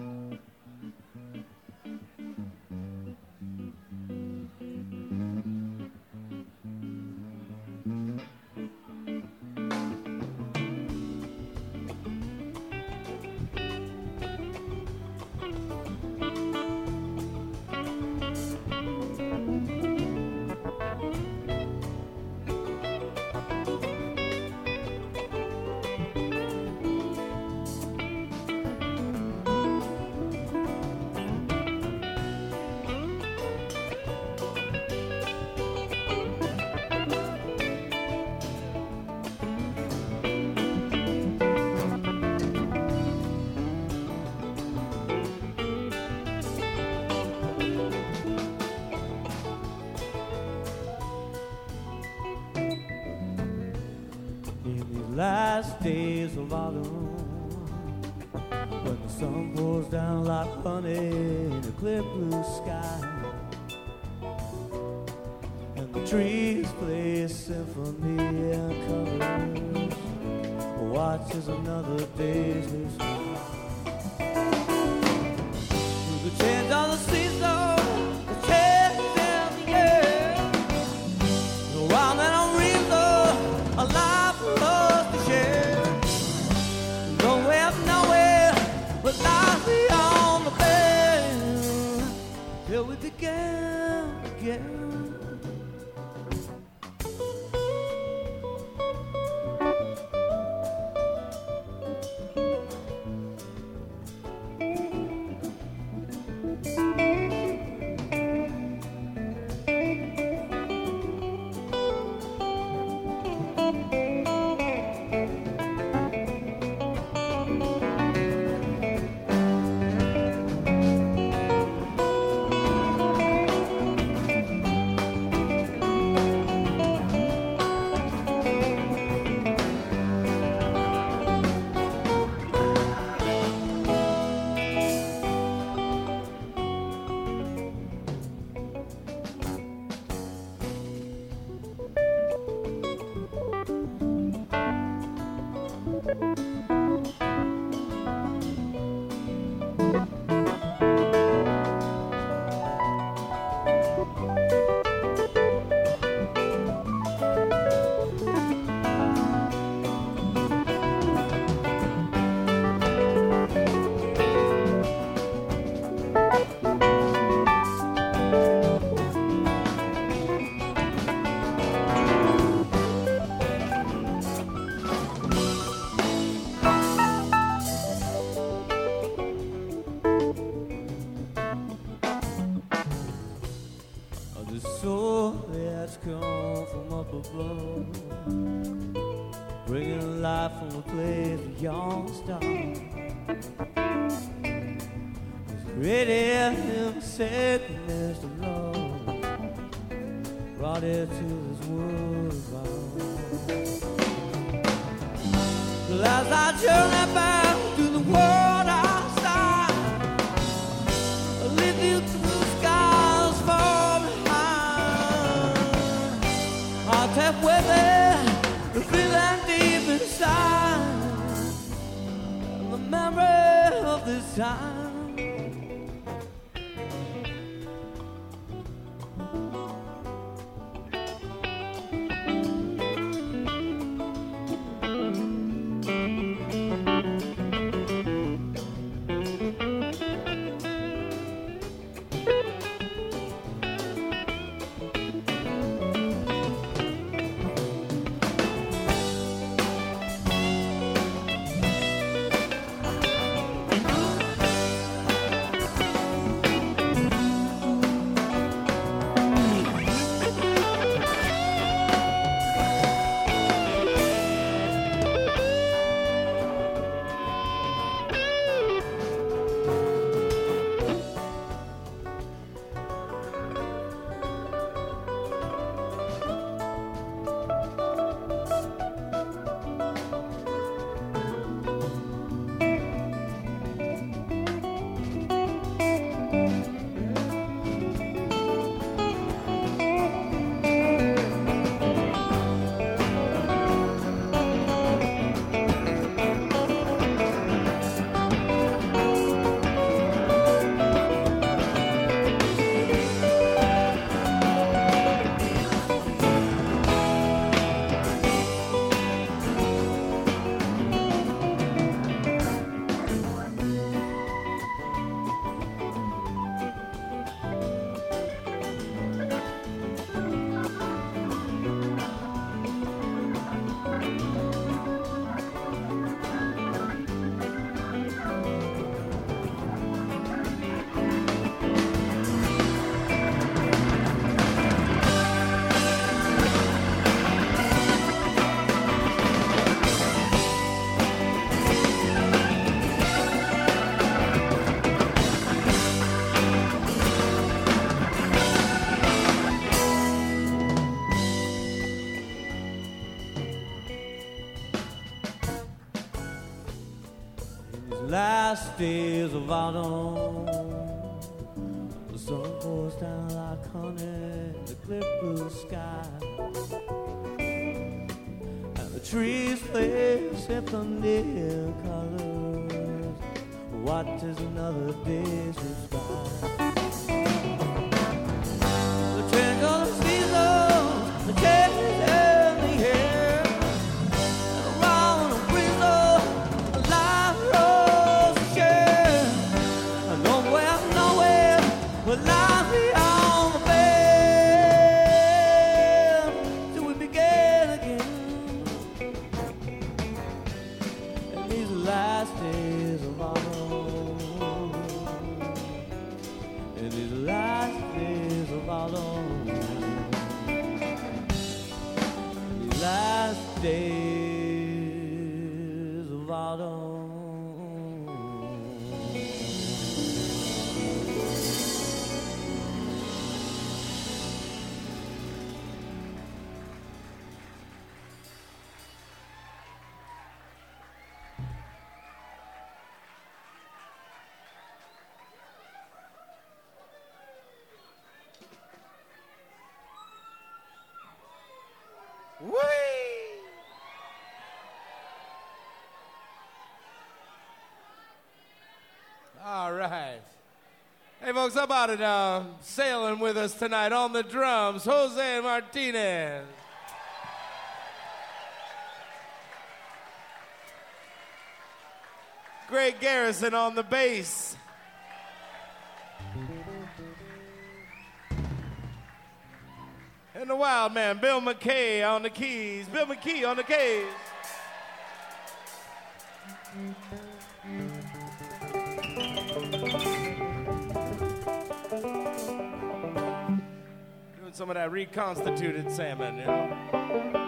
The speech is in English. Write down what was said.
Mm-hmm. Last days of autumn when the sun pours down like honey in a clear blue sky. And the trees play a symphony and colors watch as another day slips till the girl, again of the soul that's come from up above, bringing life from a place beyond stars. Created him sickness to love, brought it to this world bound. Well, as I journey back The feeling deep inside, the memory of this time. Last days of autumn. The sun pours down like honey in the clear blue sky. And the trees face near colors. What is another day's goodbye? Last days of autumn. In these last days of autumn. These last days of All right. Hey, folks, how about it? Uh, sailing with us tonight on the drums, Jose Martinez. Greg Garrison on the bass. And the wild man, Bill McKay on the keys. Bill McKay on the keys. Doing some of that reconstituted salmon, you know.